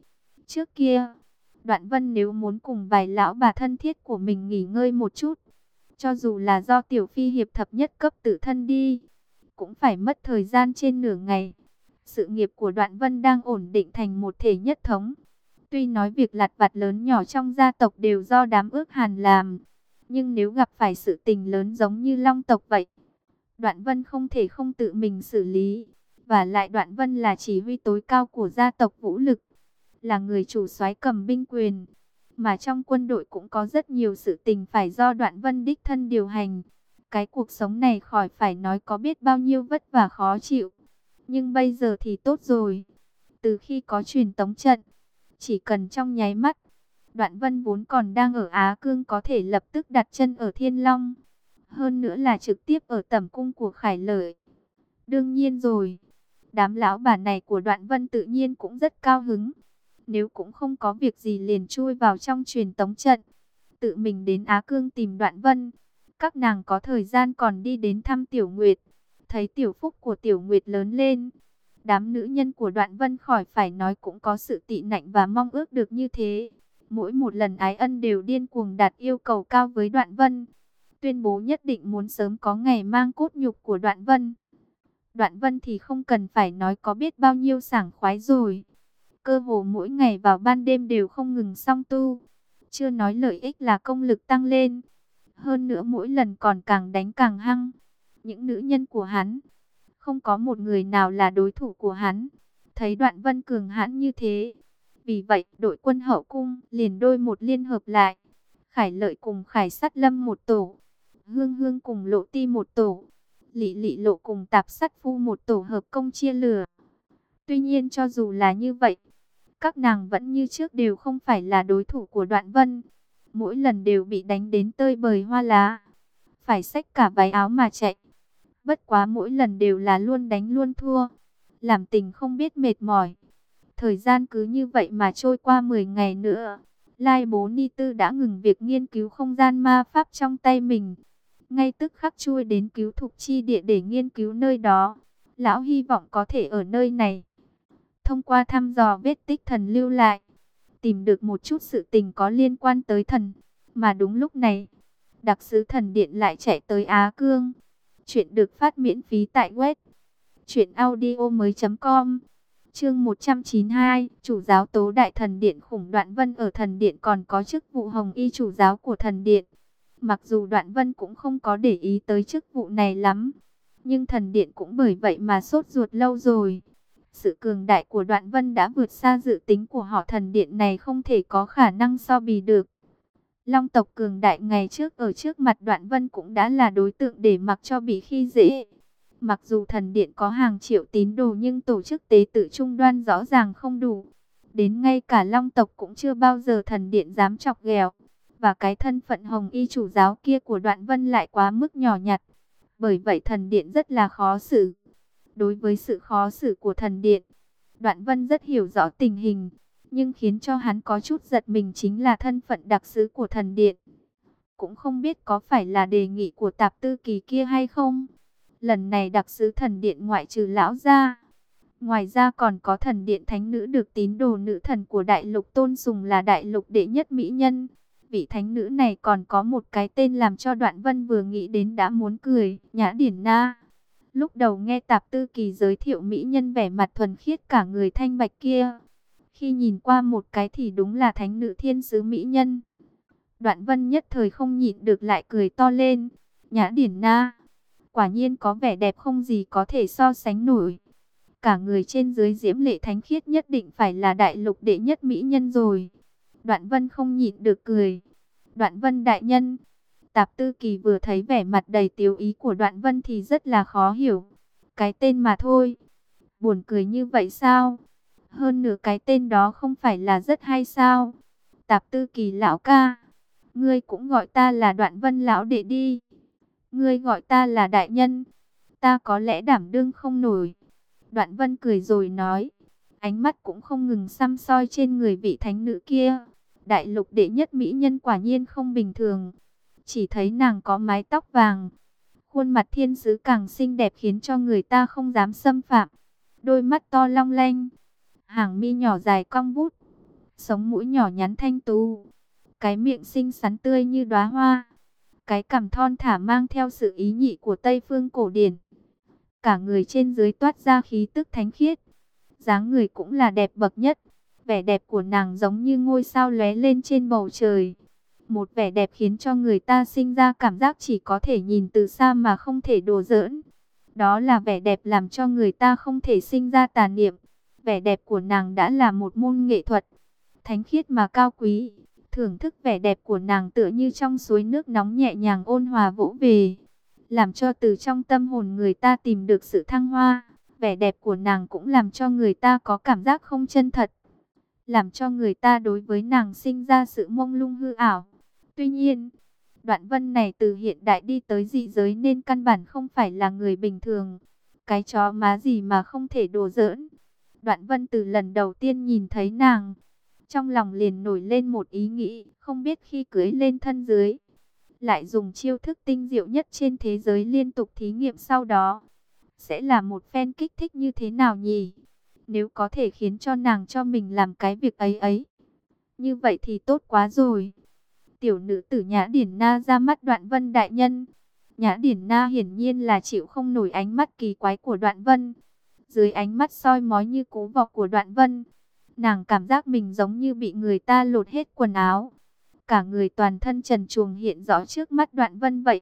Trước kia, đoạn vân nếu muốn cùng vài lão bà thân thiết của mình nghỉ ngơi một chút. Cho dù là do tiểu phi hiệp thập nhất cấp tự thân đi. Cũng phải mất thời gian trên nửa ngày. Sự nghiệp của đoạn vân đang ổn định thành một thể nhất thống. Tuy nói việc lặt vặt lớn nhỏ trong gia tộc đều do đám ước hàn làm. Nhưng nếu gặp phải sự tình lớn giống như long tộc vậy. Đoạn vân không thể không tự mình xử lý. Và lại đoạn vân là chỉ huy tối cao của gia tộc vũ lực. Là người chủ soái cầm binh quyền. Mà trong quân đội cũng có rất nhiều sự tình phải do đoạn vân đích thân điều hành. Cái cuộc sống này khỏi phải nói có biết bao nhiêu vất vả khó chịu. Nhưng bây giờ thì tốt rồi. Từ khi có truyền tống trận, chỉ cần trong nháy mắt, Đoạn Vân vốn còn đang ở Á Cương có thể lập tức đặt chân ở Thiên Long. Hơn nữa là trực tiếp ở tẩm cung của Khải Lợi. Đương nhiên rồi, đám lão bà này của Đoạn Vân tự nhiên cũng rất cao hứng. Nếu cũng không có việc gì liền chui vào trong truyền tống trận. Tự mình đến Á Cương tìm Đoạn Vân. Các nàng có thời gian còn đi đến thăm Tiểu Nguyệt. Thấy Tiểu Phúc của Tiểu Nguyệt lớn lên. Đám nữ nhân của Đoạn Vân khỏi phải nói cũng có sự tị nạnh và mong ước được như thế. Mỗi một lần ái ân đều điên cuồng đạt yêu cầu cao với Đoạn Vân. Tuyên bố nhất định muốn sớm có ngày mang cốt nhục của Đoạn Vân. Đoạn Vân thì không cần phải nói có biết bao nhiêu sảng khoái rồi. Cơ hồ mỗi ngày vào ban đêm đều không ngừng song tu. Chưa nói lợi ích là công lực tăng lên. Hơn nữa mỗi lần còn càng đánh càng hăng. Những nữ nhân của hắn, không có một người nào là đối thủ của hắn. Thấy đoạn vân cường hãn như thế. Vì vậy, đội quân hậu cung liền đôi một liên hợp lại. Khải lợi cùng khải sát lâm một tổ. Hương hương cùng lộ ti một tổ. Lị lị lộ cùng tạp sát phu một tổ hợp công chia lửa. Tuy nhiên cho dù là như vậy, các nàng vẫn như trước đều không phải là đối thủ của đoạn vân. Mỗi lần đều bị đánh đến tơi bời hoa lá. Phải xách cả váy áo mà chạy. Bất quá mỗi lần đều là luôn đánh luôn thua. Làm tình không biết mệt mỏi. Thời gian cứ như vậy mà trôi qua 10 ngày nữa. Lai bố Ni Tư đã ngừng việc nghiên cứu không gian ma pháp trong tay mình. Ngay tức khắc chui đến cứu thục chi địa để nghiên cứu nơi đó. Lão hy vọng có thể ở nơi này. Thông qua thăm dò vết tích thần lưu lại. Tìm được một chút sự tình có liên quan tới thần. Mà đúng lúc này, đặc sứ thần điện lại chạy tới Á Cương. Chuyện được phát miễn phí tại web truyệnaudiomoi.com. Chương 192, chủ giáo Tố Đại Thần Điện Khủng Đoạn Vân ở Thần Điện còn có chức vụ Hồng Y chủ giáo của Thần Điện. Mặc dù Đoạn Vân cũng không có để ý tới chức vụ này lắm, nhưng Thần Điện cũng bởi vậy mà sốt ruột lâu rồi. Sự cường đại của Đoạn Vân đã vượt xa dự tính của họ, Thần Điện này không thể có khả năng so bì được. Long tộc cường đại ngày trước ở trước mặt Đoạn Vân cũng đã là đối tượng để mặc cho bị khi dễ. Mặc dù thần điện có hàng triệu tín đồ nhưng tổ chức tế tự trung đoan rõ ràng không đủ. Đến ngay cả Long tộc cũng chưa bao giờ thần điện dám chọc ghẹo. Và cái thân phận hồng y chủ giáo kia của Đoạn Vân lại quá mức nhỏ nhặt. Bởi vậy thần điện rất là khó xử. Đối với sự khó xử của thần điện, Đoạn Vân rất hiểu rõ tình hình nhưng khiến cho hắn có chút giật mình chính là thân phận đặc sứ của thần điện. Cũng không biết có phải là đề nghị của tạp tư kỳ kia hay không. Lần này đặc sứ thần điện ngoại trừ lão ra. Ngoài ra còn có thần điện thánh nữ được tín đồ nữ thần của đại lục tôn sùng là đại lục đệ nhất mỹ nhân. Vị thánh nữ này còn có một cái tên làm cho đoạn vân vừa nghĩ đến đã muốn cười, nhã điển na. Lúc đầu nghe tạp tư kỳ giới thiệu mỹ nhân vẻ mặt thuần khiết cả người thanh bạch kia Khi nhìn qua một cái thì đúng là thánh nữ thiên sứ mỹ nhân. Đoạn vân nhất thời không nhịn được lại cười to lên. Nhã điển na. Quả nhiên có vẻ đẹp không gì có thể so sánh nổi. Cả người trên dưới diễm lệ thánh khiết nhất định phải là đại lục đệ nhất mỹ nhân rồi. Đoạn vân không nhịn được cười. Đoạn vân đại nhân. Tạp Tư Kỳ vừa thấy vẻ mặt đầy tiếu ý của Đoạn Vân thì rất là khó hiểu. Cái tên mà thôi. Buồn cười như vậy sao? Hơn nữa cái tên đó không phải là rất hay sao? Tạp Tư Kỳ lão ca. Ngươi cũng gọi ta là Đoạn Vân lão đệ đi. Ngươi gọi ta là đại nhân. Ta có lẽ đảm đương không nổi. Đoạn Vân cười rồi nói. Ánh mắt cũng không ngừng xăm soi trên người vị thánh nữ kia. Đại lục đệ nhất mỹ nhân quả nhiên không bình thường. Chỉ thấy nàng có mái tóc vàng. Khuôn mặt thiên sứ càng xinh đẹp khiến cho người ta không dám xâm phạm. Đôi mắt to long lanh. Hàng mi nhỏ dài cong vút. Sống mũi nhỏ nhắn thanh tú. Cái miệng xinh xắn tươi như đóa hoa. Cái cằm thon thả mang theo sự ý nhị của Tây phương cổ điển. Cả người trên dưới toát ra khí tức thánh khiết. dáng người cũng là đẹp bậc nhất. Vẻ đẹp của nàng giống như ngôi sao lóe lên trên bầu trời. Một vẻ đẹp khiến cho người ta sinh ra cảm giác chỉ có thể nhìn từ xa mà không thể đùa giỡn. Đó là vẻ đẹp làm cho người ta không thể sinh ra tà niệm. Vẻ đẹp của nàng đã là một môn nghệ thuật. Thánh khiết mà cao quý. Thưởng thức vẻ đẹp của nàng tựa như trong suối nước nóng nhẹ nhàng ôn hòa vỗ về. Làm cho từ trong tâm hồn người ta tìm được sự thăng hoa. Vẻ đẹp của nàng cũng làm cho người ta có cảm giác không chân thật. Làm cho người ta đối với nàng sinh ra sự mông lung hư ảo. Tuy nhiên, đoạn vân này từ hiện đại đi tới dị giới nên căn bản không phải là người bình thường. Cái chó má gì mà không thể đùa giỡn. Đoạn vân từ lần đầu tiên nhìn thấy nàng. Trong lòng liền nổi lên một ý nghĩ, không biết khi cưới lên thân dưới. Lại dùng chiêu thức tinh diệu nhất trên thế giới liên tục thí nghiệm sau đó. Sẽ là một phen kích thích như thế nào nhỉ? Nếu có thể khiến cho nàng cho mình làm cái việc ấy ấy. Như vậy thì tốt quá rồi. Tiểu nữ tử Nhã Điển Na ra mắt Đoạn Vân đại nhân. Nhã Điển Na hiển nhiên là chịu không nổi ánh mắt kỳ quái của Đoạn Vân. Dưới ánh mắt soi mói như cố vọc của Đoạn Vân, nàng cảm giác mình giống như bị người ta lột hết quần áo. Cả người toàn thân trần truồng hiện rõ trước mắt Đoạn Vân vậy.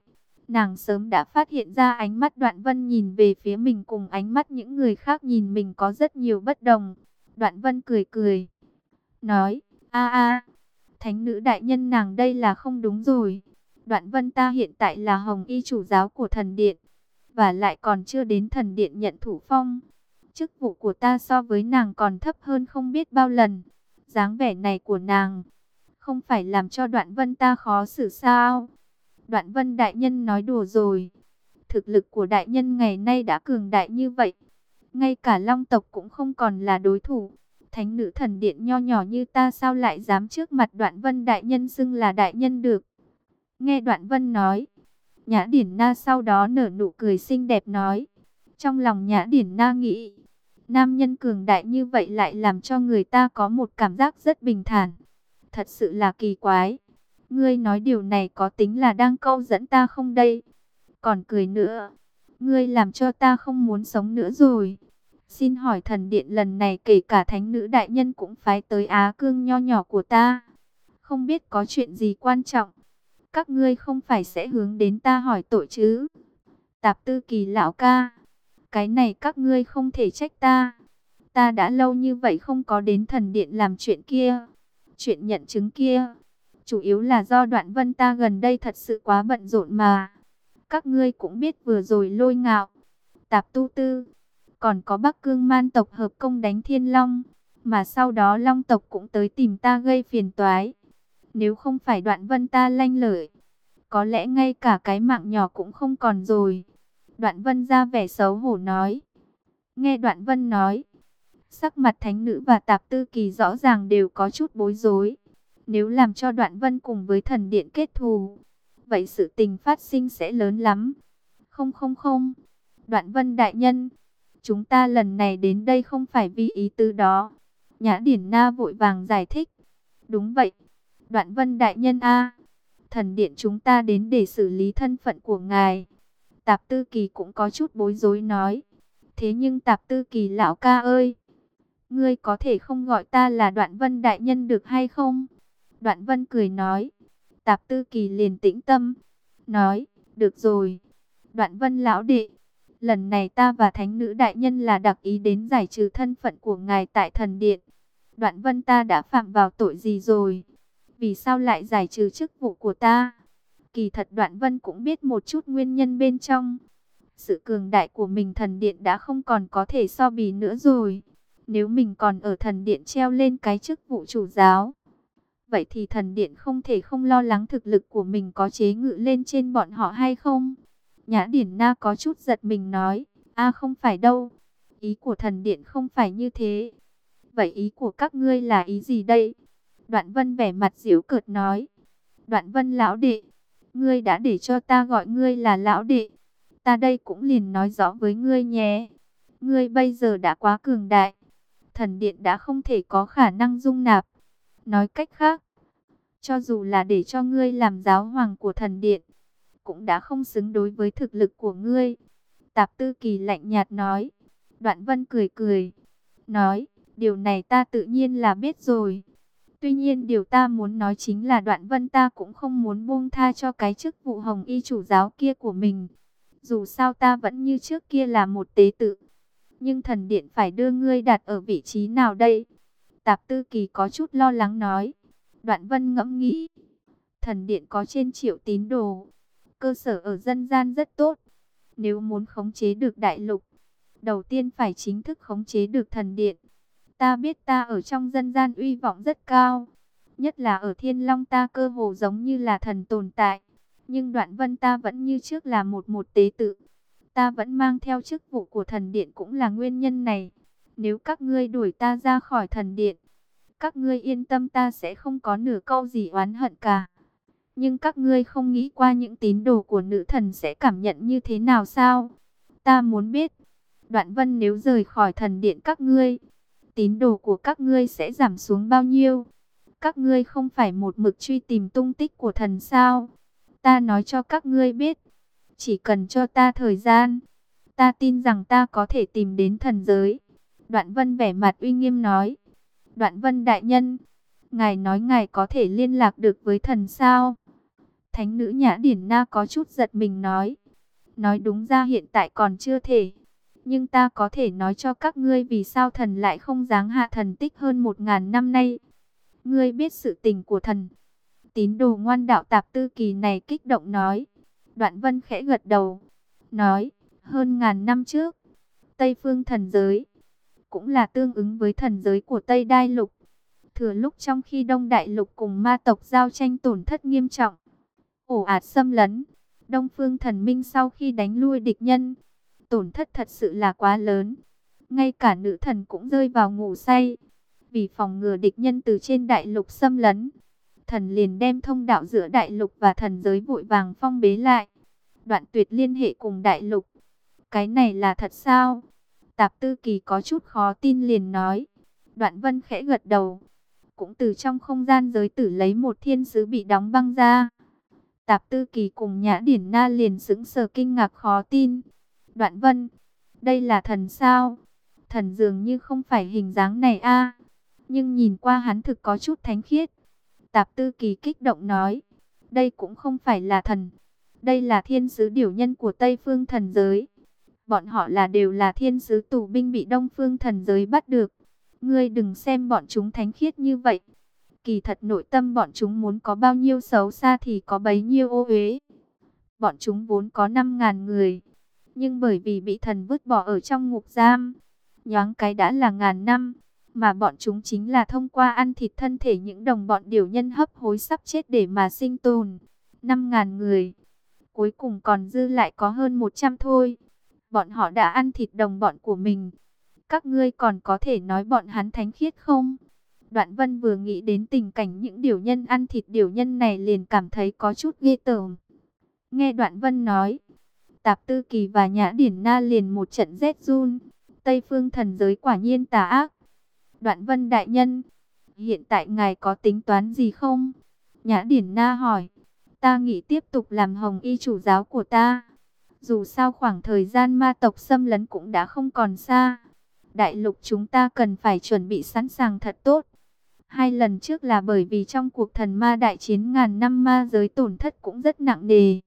Nàng sớm đã phát hiện ra ánh mắt Đoạn Vân nhìn về phía mình cùng ánh mắt những người khác nhìn mình có rất nhiều bất đồng. Đoạn Vân cười cười, nói, a a, Thánh nữ đại nhân nàng đây là không đúng rồi. Đoạn vân ta hiện tại là hồng y chủ giáo của thần điện. Và lại còn chưa đến thần điện nhận thủ phong. Chức vụ của ta so với nàng còn thấp hơn không biết bao lần. dáng vẻ này của nàng. Không phải làm cho đoạn vân ta khó xử sao. Đoạn vân đại nhân nói đùa rồi. Thực lực của đại nhân ngày nay đã cường đại như vậy. Ngay cả long tộc cũng không còn là đối thủ thánh nữ thần điện nho nhỏ như ta sao lại dám trước mặt đoạn vân đại nhân xưng là đại nhân được. Nghe đoạn vân nói, nhã điển na sau đó nở nụ cười xinh đẹp nói. Trong lòng nhã điển na nghĩ, nam nhân cường đại như vậy lại làm cho người ta có một cảm giác rất bình thản. Thật sự là kỳ quái. Ngươi nói điều này có tính là đang câu dẫn ta không đây? Còn cười nữa. Ngươi làm cho ta không muốn sống nữa rồi. Xin hỏi thần điện lần này kể cả thánh nữ đại nhân cũng phái tới Á Cương nho nhỏ của ta. Không biết có chuyện gì quan trọng. Các ngươi không phải sẽ hướng đến ta hỏi tội chứ. Tạp tư kỳ lão ca. Cái này các ngươi không thể trách ta. Ta đã lâu như vậy không có đến thần điện làm chuyện kia. Chuyện nhận chứng kia. Chủ yếu là do đoạn vân ta gần đây thật sự quá bận rộn mà. Các ngươi cũng biết vừa rồi lôi ngạo. Tạp tu tư còn có Bắc Cương Man tộc hợp công đánh Thiên Long, mà sau đó Long tộc cũng tới tìm ta gây phiền toái. Nếu không phải đoạn vân ta lanh lợi, có lẽ ngay cả cái mạng nhỏ cũng không còn rồi. Đoạn vân ra vẻ xấu hổ nói. Nghe đoạn vân nói, sắc mặt thánh nữ và tạp tư kỳ rõ ràng đều có chút bối rối. Nếu làm cho đoạn vân cùng với thần điện kết thù, vậy sự tình phát sinh sẽ lớn lắm. Không không không, đoạn vân đại nhân, Chúng ta lần này đến đây không phải vì ý tứ đó. Nhã Điển Na vội vàng giải thích. Đúng vậy. Đoạn vân đại nhân A. Thần điện chúng ta đến để xử lý thân phận của ngài. Tạp Tư Kỳ cũng có chút bối rối nói. Thế nhưng Tạp Tư Kỳ lão ca ơi. Ngươi có thể không gọi ta là Đoạn Vân Đại Nhân được hay không? Đoạn Vân cười nói. Tạp Tư Kỳ liền tĩnh tâm. Nói, được rồi. Đoạn Vân Lão Đệ. Lần này ta và Thánh Nữ Đại Nhân là đặc ý đến giải trừ thân phận của ngài tại thần điện. Đoạn Vân ta đã phạm vào tội gì rồi? Vì sao lại giải trừ chức vụ của ta? Kỳ thật Đoạn Vân cũng biết một chút nguyên nhân bên trong. Sự cường đại của mình thần điện đã không còn có thể so bì nữa rồi. Nếu mình còn ở thần điện treo lên cái chức vụ chủ giáo. Vậy thì thần điện không thể không lo lắng thực lực của mình có chế ngự lên trên bọn họ hay không? Nhã Điển Na có chút giật mình nói. a, không phải đâu. Ý của thần điện không phải như thế. Vậy ý của các ngươi là ý gì đây? Đoạn vân vẻ mặt diễu cợt nói. Đoạn vân lão đệ. Ngươi đã để cho ta gọi ngươi là lão đệ. Ta đây cũng liền nói rõ với ngươi nhé. Ngươi bây giờ đã quá cường đại. Thần điện đã không thể có khả năng dung nạp. Nói cách khác. Cho dù là để cho ngươi làm giáo hoàng của thần điện. Cũng đã không xứng đối với thực lực của ngươi. Tạp tư kỳ lạnh nhạt nói. Đoạn vân cười cười. Nói. Điều này ta tự nhiên là biết rồi. Tuy nhiên điều ta muốn nói chính là đoạn vân ta cũng không muốn buông tha cho cái chức vụ hồng y chủ giáo kia của mình. Dù sao ta vẫn như trước kia là một tế tự. Nhưng thần điện phải đưa ngươi đặt ở vị trí nào đây? Tạp tư kỳ có chút lo lắng nói. Đoạn vân ngẫm nghĩ. Thần điện có trên triệu tín đồ. Cơ sở ở dân gian rất tốt. Nếu muốn khống chế được đại lục. Đầu tiên phải chính thức khống chế được thần điện. Ta biết ta ở trong dân gian uy vọng rất cao. Nhất là ở thiên long ta cơ hồ giống như là thần tồn tại. Nhưng đoạn vân ta vẫn như trước là một một tế tự. Ta vẫn mang theo chức vụ của thần điện cũng là nguyên nhân này. Nếu các ngươi đuổi ta ra khỏi thần điện, các ngươi yên tâm ta sẽ không có nửa câu gì oán hận cả. Nhưng các ngươi không nghĩ qua những tín đồ của nữ thần sẽ cảm nhận như thế nào sao? Ta muốn biết, đoạn vân nếu rời khỏi thần điện các ngươi, tín đồ của các ngươi sẽ giảm xuống bao nhiêu? Các ngươi không phải một mực truy tìm tung tích của thần sao? Ta nói cho các ngươi biết, chỉ cần cho ta thời gian, ta tin rằng ta có thể tìm đến thần giới. Đoạn vân vẻ mặt uy nghiêm nói. Đoạn vân đại nhân, ngài nói ngài có thể liên lạc được với thần sao? Thánh nữ Nhã Điển Na có chút giật mình nói. Nói đúng ra hiện tại còn chưa thể. Nhưng ta có thể nói cho các ngươi vì sao thần lại không dáng hạ thần tích hơn một ngàn năm nay. Ngươi biết sự tình của thần. Tín đồ ngoan đạo tạp tư kỳ này kích động nói. Đoạn vân khẽ gật đầu. Nói, hơn ngàn năm trước, Tây phương thần giới, cũng là tương ứng với thần giới của Tây Đai Lục. Thừa lúc trong khi Đông Đại Lục cùng ma tộc giao tranh tổn thất nghiêm trọng, ổ ạt xâm lấn, Đông phương thần minh sau khi đánh lui địch nhân, tổn thất thật sự là quá lớn. Ngay cả nữ thần cũng rơi vào ngủ say, vì phòng ngừa địch nhân từ trên đại lục xâm lấn. Thần liền đem thông đạo giữa đại lục và thần giới vội vàng phong bế lại, đoạn tuyệt liên hệ cùng đại lục. Cái này là thật sao? Tạp Tư Kỳ có chút khó tin liền nói. Đoạn Vân khẽ gật đầu. Cũng từ trong không gian giới tử lấy một thiên sứ bị đóng băng ra. Tạp Tư Kỳ cùng Nhã Điển Na liền sững sờ kinh ngạc khó tin. Đoạn Vân, đây là thần sao? Thần dường như không phải hình dáng này a. Nhưng nhìn qua hắn thực có chút thánh khiết. Tạp Tư Kỳ kích động nói, đây cũng không phải là thần. Đây là thiên sứ điều nhân của Tây Phương thần giới. Bọn họ là đều là thiên sứ tù binh bị Đông Phương thần giới bắt được. Ngươi đừng xem bọn chúng thánh khiết như vậy. Kỳ thật nội tâm bọn chúng muốn có bao nhiêu xấu xa thì có bấy nhiêu ô uế. Bọn chúng vốn có 5.000 người. Nhưng bởi vì bị thần vứt bỏ ở trong ngục giam. Nhoáng cái đã là ngàn năm. Mà bọn chúng chính là thông qua ăn thịt thân thể những đồng bọn điều nhân hấp hối sắp chết để mà sinh tồn. 5.000 người. Cuối cùng còn dư lại có hơn 100 thôi bọn họ đã ăn thịt đồng bọn của mình. Các ngươi còn có thể nói bọn hắn thánh khiết không? Đoạn vân vừa nghĩ đến tình cảnh những điều nhân ăn thịt điều nhân này liền cảm thấy có chút ghê tởm. Nghe đoạn vân nói, Tạp Tư Kỳ và Nhã Điển Na liền một trận rét run. Tây phương thần giới quả nhiên tà ác. Đoạn vân đại nhân, hiện tại ngài có tính toán gì không? Nhã Điển Na hỏi, ta nghĩ tiếp tục làm hồng y chủ giáo của ta. Dù sao khoảng thời gian ma tộc xâm lấn cũng đã không còn xa. đại lục chúng ta cần phải chuẩn bị sẵn sàng thật tốt. Hai lần trước là bởi vì trong cuộc thần ma đại chiến ngàn năm ma giới tổn thất cũng rất nặng nề.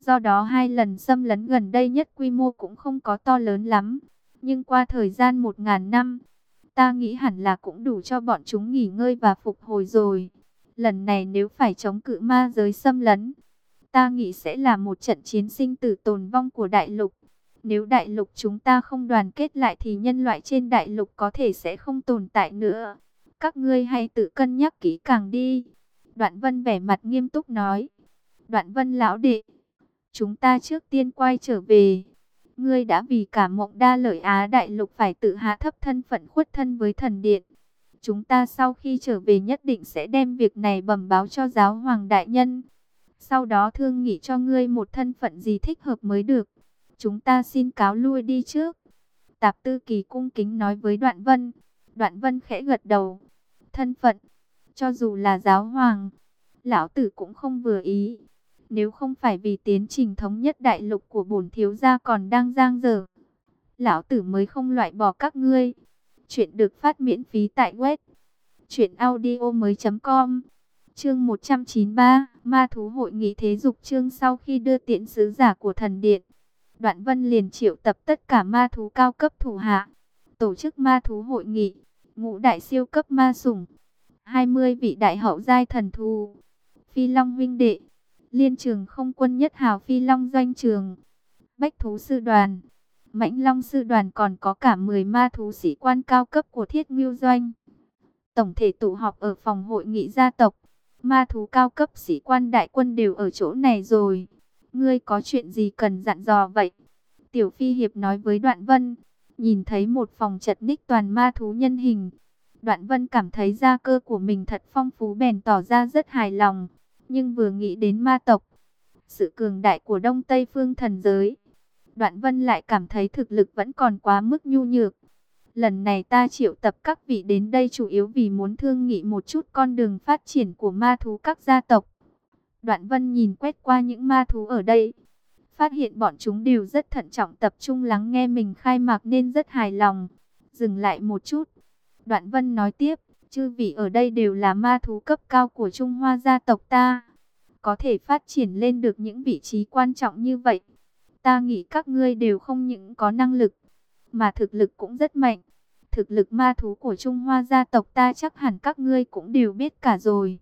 Do đó hai lần xâm lấn gần đây nhất quy mô cũng không có to lớn lắm. Nhưng qua thời gian một ngàn năm, ta nghĩ hẳn là cũng đủ cho bọn chúng nghỉ ngơi và phục hồi rồi. Lần này nếu phải chống cự ma giới xâm lấn, ta nghĩ sẽ là một trận chiến sinh tử tồn vong của đại lục. Nếu đại lục chúng ta không đoàn kết lại thì nhân loại trên đại lục có thể sẽ không tồn tại nữa. Các ngươi hãy tự cân nhắc kỹ càng đi. Đoạn vân vẻ mặt nghiêm túc nói. Đoạn vân lão đệ, chúng ta trước tiên quay trở về. Ngươi đã vì cả mộng đa lợi Á đại lục phải tự hạ thấp thân phận khuất thân với thần điện. Chúng ta sau khi trở về nhất định sẽ đem việc này bẩm báo cho giáo hoàng đại nhân. Sau đó thương nghị cho ngươi một thân phận gì thích hợp mới được. Chúng ta xin cáo lui đi trước. Tạp tư kỳ cung kính nói với đoạn vân. Đoạn vân khẽ gật đầu. Thân phận, cho dù là giáo hoàng, lão tử cũng không vừa ý. Nếu không phải vì tiến trình thống nhất đại lục của bổn thiếu gia còn đang giang dở, lão tử mới không loại bỏ các ngươi. Chuyện được phát miễn phí tại web truyệnaudiomoi.com. Chương 193, Ma thú hội nghị thế dục chương sau khi đưa tiện sứ giả của thần điện, Đoạn Vân liền triệu tập tất cả ma thú cao cấp thủ hạ, tổ chức ma thú hội nghị, ngũ đại siêu cấp ma sủng, 20 vị đại hậu giai thần thù, Phi Long vinh đệ, Liên trường không quân nhất hào Phi Long doanh trường, Bách thú sư đoàn, Mãnh Long sư đoàn còn có cả 10 ma thú sĩ quan cao cấp của Thiết Ngưu doanh. Tổng thể tụ họp ở phòng hội nghị gia tộc, ma thú cao cấp sĩ quan đại quân đều ở chỗ này rồi. Ngươi có chuyện gì cần dặn dò vậy? Tiểu Phi Hiệp nói với Đoạn Vân, nhìn thấy một phòng chật ních toàn ma thú nhân hình. Đoạn Vân cảm thấy gia cơ của mình thật phong phú bèn tỏ ra rất hài lòng. Nhưng vừa nghĩ đến ma tộc, sự cường đại của Đông Tây Phương thần giới, Đoạn Vân lại cảm thấy thực lực vẫn còn quá mức nhu nhược. Lần này ta triệu tập các vị đến đây chủ yếu vì muốn thương nghị một chút con đường phát triển của ma thú các gia tộc. Đoạn Vân nhìn quét qua những ma thú ở đây, phát hiện bọn chúng đều rất thận trọng tập trung lắng nghe mình khai mạc nên rất hài lòng. Dừng lại một chút, Đoạn Vân nói tiếp, chư vị ở đây đều là ma thú cấp cao của Trung Hoa gia tộc ta, có thể phát triển lên được những vị trí quan trọng như vậy. Ta nghĩ các ngươi đều không những có năng lực, mà thực lực cũng rất mạnh. Thực lực ma thú của Trung Hoa gia tộc ta chắc hẳn các ngươi cũng đều biết cả rồi.